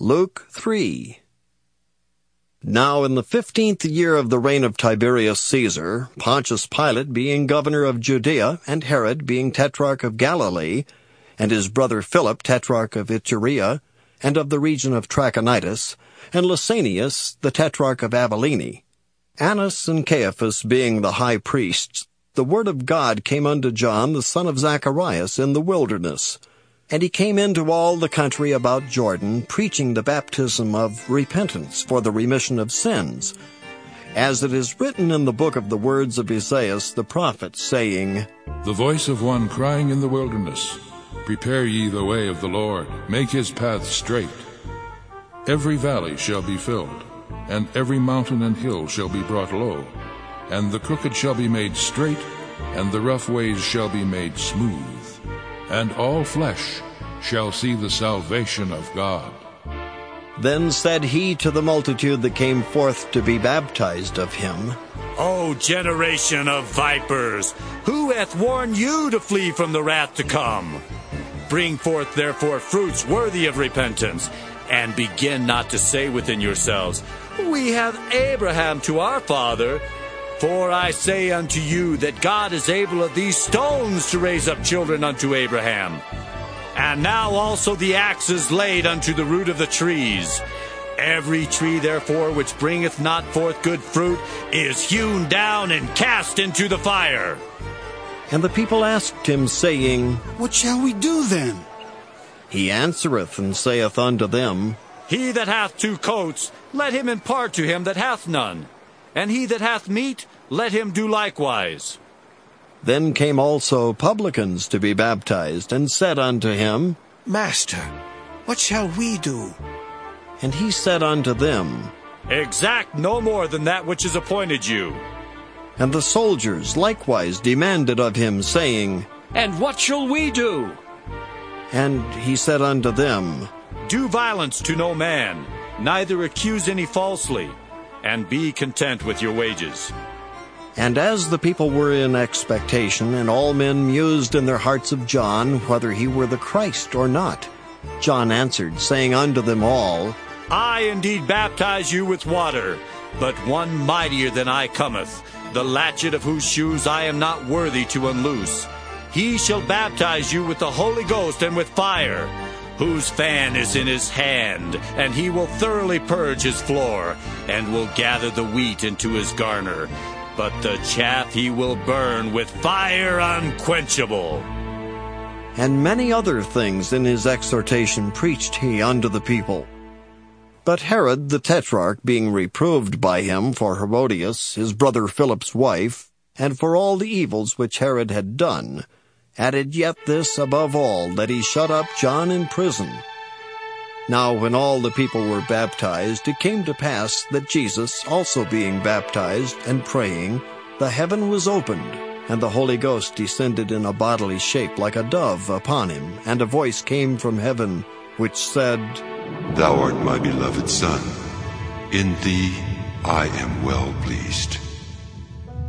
Luke 3. Now in the fifteenth year of the reign of Tiberius Caesar, Pontius Pilate being governor of Judea, and Herod being tetrarch of Galilee, and his brother Philip tetrarch of Iturea, and of the region of Trachonitis, and Lysanias the tetrarch of Abilene, Annas and Caiaphas being the high priests, the word of God came unto John the son of Zacharias in the wilderness, and he came into all the country about Jordan, preaching the baptism of repentance for the remission of sins, as it is written in the book of the words of Isaiah the prophet, saying, The voice of one crying in the wilderness, Prepare ye the way of the Lord, make his path straight. Every valley shall be filled, and every mountain and hill shall be brought low, and the crooked shall be made straight, and the rough ways shall be made smooth and all flesh shall see the salvation of God. Then said he to the multitude that came forth to be baptized of him, O generation of vipers, who hath warned you to flee from the wrath to come? Bring forth therefore fruits worthy of repentance, and begin not to say within yourselves, We have Abraham to our father. For I say unto you that God is able of these stones to raise up children unto Abraham. And now also the axe is laid unto the root of the trees. Every tree, therefore, which bringeth not forth good fruit is hewn down and cast into the fire. And the people asked him, saying, What shall we do then? He answereth and saith unto them, He that hath two coats, let him impart to him that hath none and he that hath meat, let him do likewise. Then came also publicans to be baptized, and said unto him, Master, what shall we do? And he said unto them, Exact no more than that which is appointed you. And the soldiers likewise demanded of him, saying, And what shall we do? And he said unto them, Do violence to no man, neither accuse any falsely and be content with your wages. And as the people were in expectation, and all men mused in their hearts of John, whether he were the Christ or not, John answered, saying unto them all, I indeed baptize you with water, but one mightier than I cometh, the latchet of whose shoes I am not worthy to unloose. He shall baptize you with the Holy Ghost and with fire whose fan is in his hand, and he will thoroughly purge his floor, and will gather the wheat into his garner, but the chaff he will burn with fire unquenchable. And many other things in his exhortation preached he unto the people. But Herod the Tetrarch, being reproved by him for Herodias, his brother Philip's wife, and for all the evils which Herod had done, added yet this above all, that he shut up John in prison. Now when all the people were baptized, it came to pass that Jesus, also being baptized and praying, the heaven was opened, and the Holy Ghost descended in a bodily shape like a dove upon him, and a voice came from heaven, which said, Thou art my beloved Son. In thee I am well pleased.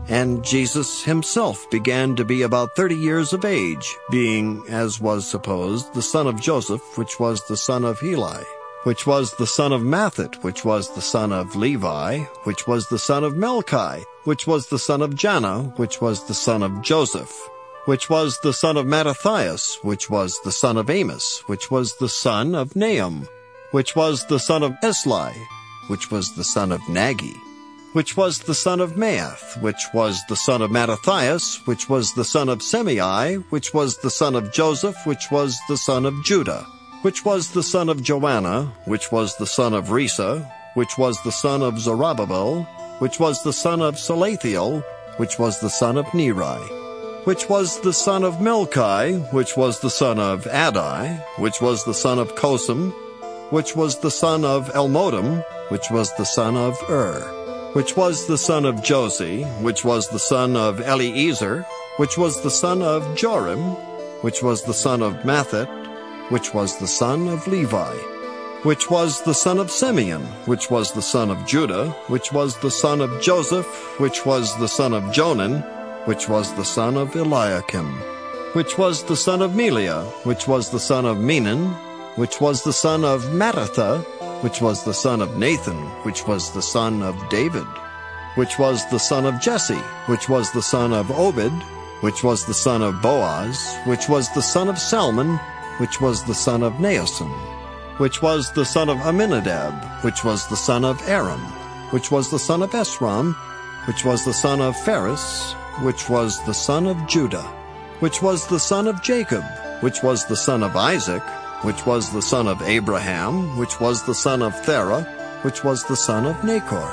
And Jesus himself began to be about thirty years of age, being, as was supposed, the son of Joseph, which was the son of Heli, which was the son of Matthat, which was the son of Levi, which was the son of Melchi, which was the son of Janna, which was the son of Joseph, which was the son of Mattathias, which was the son of Amos, which was the son of Naum, which was the son of Esli, which was the son of Nagge, which was the son of Maath, which was the son of Mattathias, which was the son of Semei, which was the son of Joseph, which was the son of Juda, which was the son of Joanna, which was the son of Rhesa, which was the son of Zorobabel, which was the son of Salathiel, which was the son of Neri, which was the son of Melchi, which was the son of Addi, which was the son of Cosam, which was the son of Elmodam, which was the son of Ur which was the son of Jose, which was the son of Eliezer, which was the son of Jorim, which was the son of Matthat, which was the son of Levi, which was the son of Simeon, which was the son of Juda, which was the son of Joseph, which was the son of Jonan, which was the son of Eliakim, which was the son of Melea, which was the son of Menan, which was the son of Mattatha, which was the son of Nathan, which was the son of David, which was the son of Jesse, which was the son of Obed, which was the son of Booz, which was the son of Salmon, which was the son of Naasson, which was the son of Aminadab, which was the son of Aram, which was the son of Esrom, which was the son of Phares, which was the son of Juda, which was the son of Jacob, which was the son of Isaac, which was the son of Abraham, which was the son of Thara, which was the son of Nachor,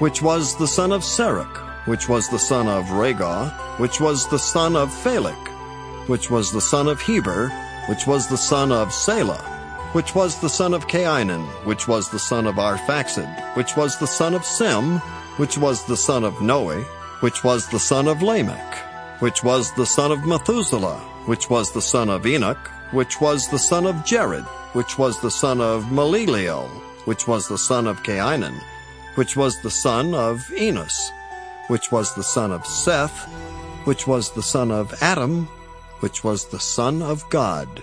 which was the son of Saruch, which was the son of Ragau, which was the son of Phalec, which was the son of Heber, which was the son of Sala, which was the son of Cainan, which was the son of Arphaxad, which was the son of Sem, which was the son of Noe, which was the son of Lamech, which was the son of Mathusala, which was the son of Enoch, which was the son of Jared, which was the son of Maleleel, which was the son of Cainan, which was the son of Enos, which was the son of Seth, which was the son of Adam, which was the son of God.